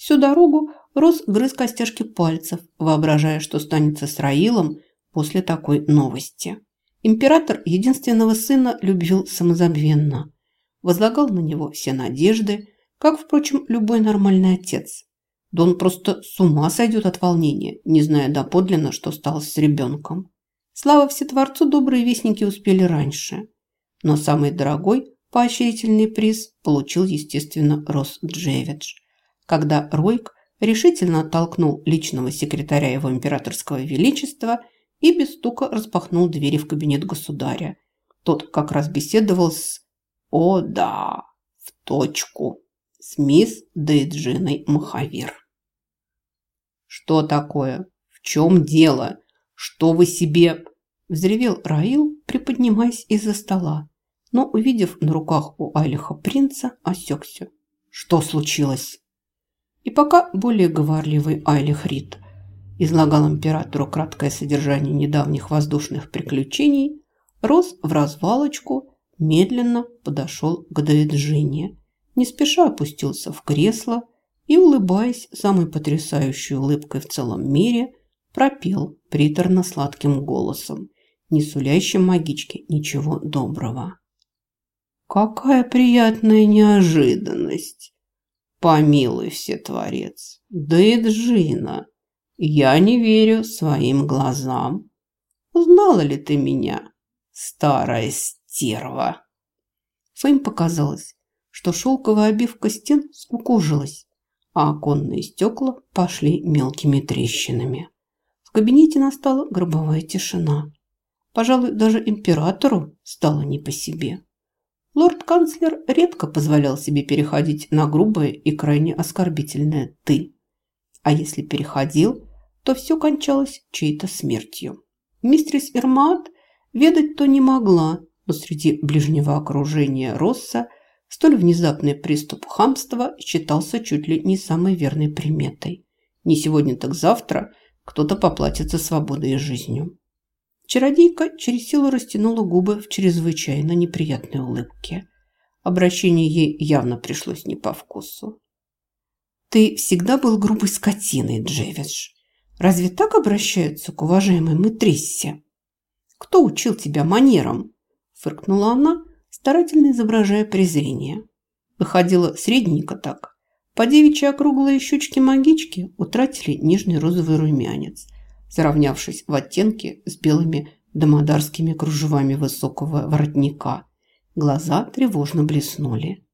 Всю дорогу Рос грыз костяшки пальцев, воображая, что станется с Раилом после такой новости. Император единственного сына любил самозабвенно, возлагал на него все надежды, как, впрочем, любой нормальный отец. Да он просто с ума сойдет от волнения, не зная доподлинно, что стало с ребенком. Слава Всетворцу, добрые вестники успели раньше. Но самый дорогой поощрительный приз получил, естественно, Рос Джевидж, когда Ройк решительно оттолкнул личного секретаря его императорского величества и без стука распахнул двери в кабинет государя. Тот как раз беседовал с... О, да, в точку. С мисс Дейджиной Махавир. «Что такое? В чем дело? Что вы себе...» Взревел Раил, приподнимаясь из-за стола, но, увидев на руках у Айлиха принца, осекся. «Что случилось?» И пока более говорливый Айлих Рид излагал императору краткое содержание недавних воздушных приключений, Рос в развалочку медленно подошел к Дейджине, не спеша опустился в кресло и, улыбаясь самой потрясающей улыбкой в целом мире, пропел приторно-сладким голосом, не сулящим магичке ничего доброго. «Какая приятная неожиданность! Помилуй все, Творец! Да и Джина! Я не верю своим глазам! Узнала ли ты меня, старая стерва?» Фейм показалось, что шелковая обивка стен скукожилась, а оконные стекла пошли мелкими трещинами. В кабинете настала гробовая тишина. Пожалуй, даже императору стало не по себе. Лорд-канцлер редко позволял себе переходить на грубое и крайне оскорбительное «ты». А если переходил, то все кончалось чьей-то смертью. Мистерис Ирмаат ведать то не могла, но среди ближнего окружения Росса столь внезапный приступ хамства считался чуть ли не самой верной приметой. Не сегодня, так завтра кто-то поплатится свободой и жизнью. Чародейка через силу растянула губы в чрезвычайно неприятной улыбке. Обращение ей явно пришлось не по вкусу. «Ты всегда был грубой скотиной, Джевидж. Разве так обращаются к уважаемой мэтриссе?» «Кто учил тебя манерам?» – фыркнула она, старательно изображая презрение. Выходила средненько так. По девичьи округлые щечки-магички утратили нежный розовый румянец – заровнявшись в оттенке с белыми домодарскими кружевами высокого воротника. Глаза тревожно блеснули.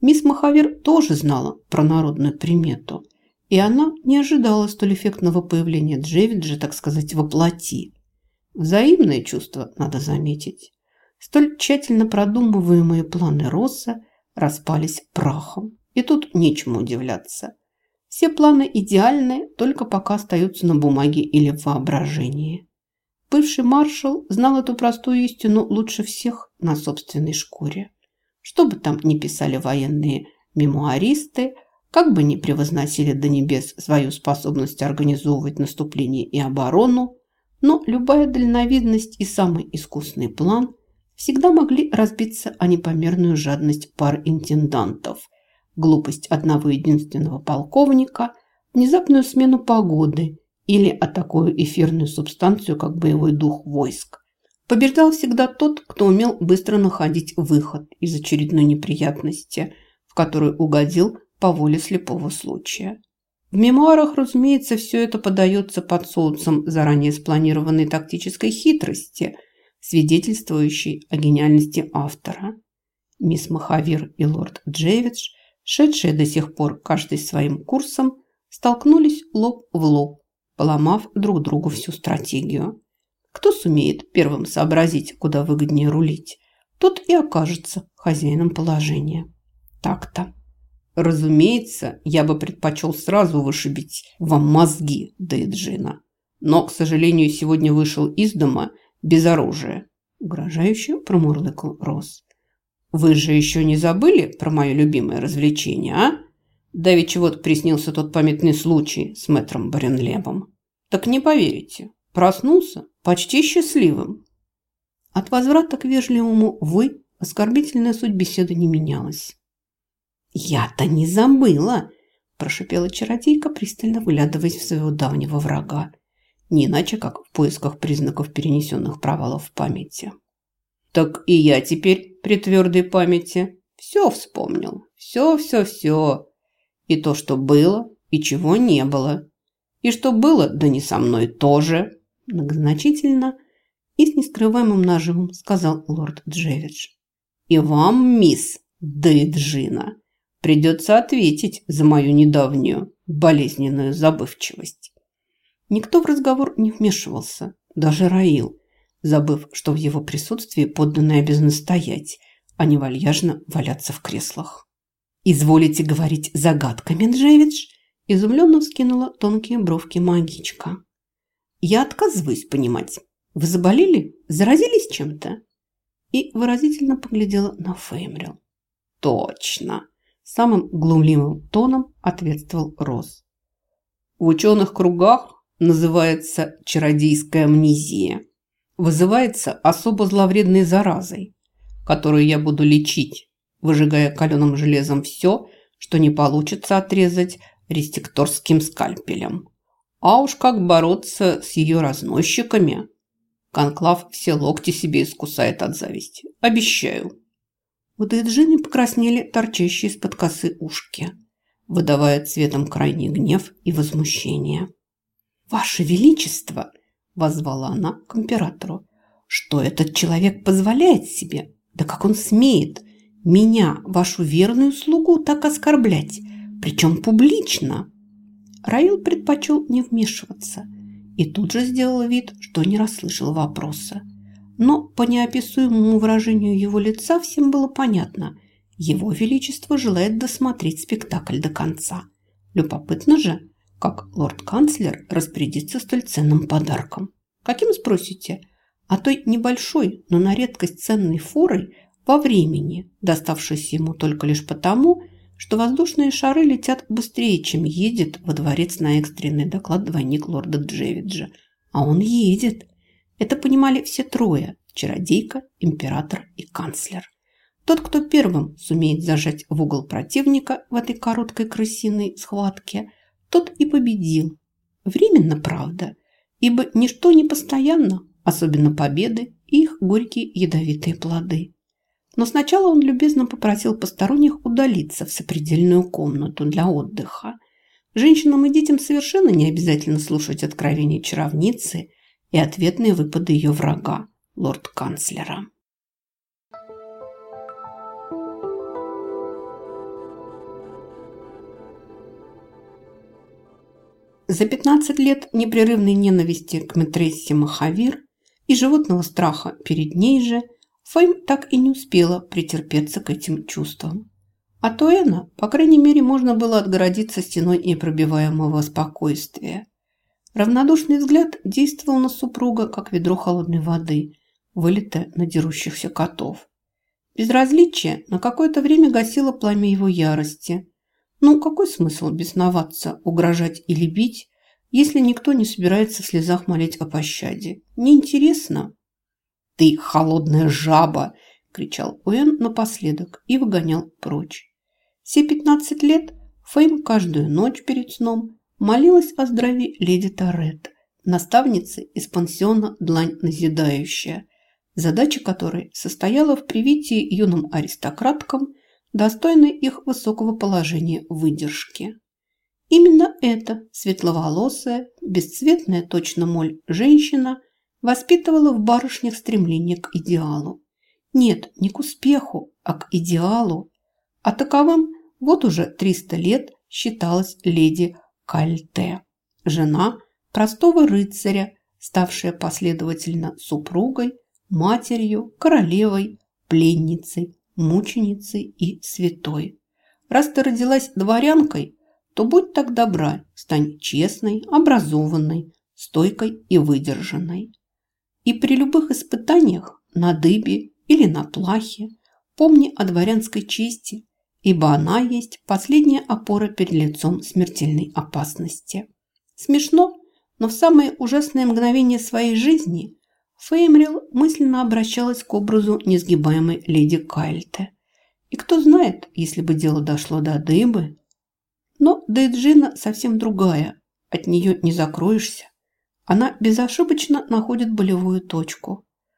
Мисс Махавир тоже знала про народную примету, и она не ожидала столь эффектного появления Джевиджа, так сказать, воплоти. Взаимное чувство, надо заметить. Столь тщательно продумываемые планы Росса распались прахом. И тут нечему удивляться. Все планы идеальны, только пока остаются на бумаге или в воображении. Бывший маршал знал эту простую истину лучше всех на собственной шкуре. Что бы там ни писали военные мемуаристы, как бы ни превозносили до небес свою способность организовывать наступление и оборону, но любая дальновидность и самый искусный план всегда могли разбиться о непомерную жадность пар интендантов – глупость одного единственного полковника, внезапную смену погоды или о такую эфирную субстанцию, как боевой дух войск. Побеждал всегда тот, кто умел быстро находить выход из очередной неприятности, в которую угодил по воле слепого случая. В мемуарах, разумеется, все это подается под соусом заранее спланированной тактической хитрости, свидетельствующей о гениальности автора. Мисс Махавир и лорд Джевидж – шедшие до сих пор каждый своим курсом, столкнулись лоб в лоб, поломав друг другу всю стратегию. Кто сумеет первым сообразить, куда выгоднее рулить, тот и окажется хозяином положения. Так-то. Разумеется, я бы предпочел сразу вышибить вам мозги, Дейджина. Но, к сожалению, сегодня вышел из дома без оружия. Угрожающе промурлыкал Рос. Вы же еще не забыли про мое любимое развлечение, а? Да ведь вот приснился тот памятный случай с мэтром Баренлебом. Так не поверите, проснулся почти счастливым. От возврата к вежливому «вы» оскорбительная суть беседы не менялась. «Я-то не забыла!» – прошипела чародейка, пристально выглядываясь в своего давнего врага. Не иначе, как в поисках признаков перенесенных провалов в памяти. «Так и я теперь при твердой памяти все вспомнил. Все, все, все. И то, что было, и чего не было. И что было, да не со мной тоже», многозначительно и с нескрываемым нажимом сказал лорд Джевидж. «И вам, мисс Дейджина, придется ответить за мою недавнюю болезненную забывчивость». Никто в разговор не вмешивался, даже Раил, забыв, что в его присутствии подданные обязаны стоять, а не вальяжно валяться в креслах. «Изволите говорить загадками, Джевидж?» изумленно вскинула тонкие бровки магичка. «Я отказываюсь понимать. Вы заболели? Заразились чем-то?» И выразительно поглядела на Феймрил. «Точно!» Самым глумливым тоном ответствовал Рос. В ученых кругах называется чародейская амнезия. Вызывается особо зловредной заразой, которую я буду лечить, выжигая каленым железом все, что не получится отрезать рестикторским скальпелем. А уж как бороться с ее разносчиками? Конклав все локти себе искусает от зависти. Обещаю. У Дэджини покраснели торчащие из-под косы ушки, выдавая цветом крайний гнев и возмущение. «Ваше Величество!» – возвала она к императору. «Что этот человек позволяет себе? Да как он смеет меня, вашу верную слугу, так оскорблять, причем публично?» Раил предпочел не вмешиваться и тут же сделал вид, что не расслышал вопроса. Но по неописуемому выражению его лица всем было понятно – его Величество желает досмотреть спектакль до конца. Любопытно же, как лорд-канцлер распорядится столь ценным подарком. Каким, спросите? А той небольшой, но на редкость ценной форой во времени, доставшейся ему только лишь потому, что воздушные шары летят быстрее, чем едет во дворец на экстренный доклад двойник лорда Джевиджа. А он едет. Это понимали все трое – чародейка, император и канцлер. Тот, кто первым сумеет зажать в угол противника в этой короткой крысиной схватке – тот и победил. Временно, правда, ибо ничто не постоянно, особенно победы и их горькие ядовитые плоды. Но сначала он любезно попросил посторонних удалиться в сопредельную комнату для отдыха. Женщинам и детям совершенно не обязательно слушать откровения чаровницы и ответные выпады ее врага, лорд-канцлера. За 15 лет непрерывной ненависти к Метрессе Махавир и животного страха перед ней же Фейм так и не успела претерпеться к этим чувствам. А Туэна, по крайней мере, можно было отгородиться стеной непробиваемого спокойствия. Равнодушный взгляд действовал на супруга, как ведро холодной воды, вылитое на дерущихся котов. Безразличие на какое-то время гасило пламя его ярости – ну, какой смысл бесноваться, угрожать или бить, если никто не собирается в слезах молить о пощаде? Неинтересно. «Ты холодная жаба!» – кричал Уэн напоследок и выгонял прочь. Все пятнадцать лет Фейм каждую ночь перед сном молилась о здравии леди Торет, наставницы из пансиона «Длань назидающая», задача которой состояла в привитии юным аристократкам – достойной их высокого положения выдержки. Именно эта светловолосая, бесцветная точно моль женщина воспитывала в барышнях стремление к идеалу. Нет, не к успеху, а к идеалу. А таковым вот уже 300 лет считалась леди Кальте, жена простого рыцаря, ставшая последовательно супругой, матерью, королевой, пленницей, мученицей и святой. Раз ты родилась дворянкой, то будь так добра, стань честной, образованной, стойкой и выдержанной. И при любых испытаниях на дыбе или на плахе помни о дворянской чести, ибо она есть последняя опора перед лицом смертельной опасности. Смешно, но в самые ужасные мгновения своей жизни Феймрил мысленно обращалась к образу несгибаемой леди Кайльте. И кто знает, если бы дело дошло до дыбы. Но Дейджина совсем другая, от нее не закроешься. Она безошибочно находит болевую точку.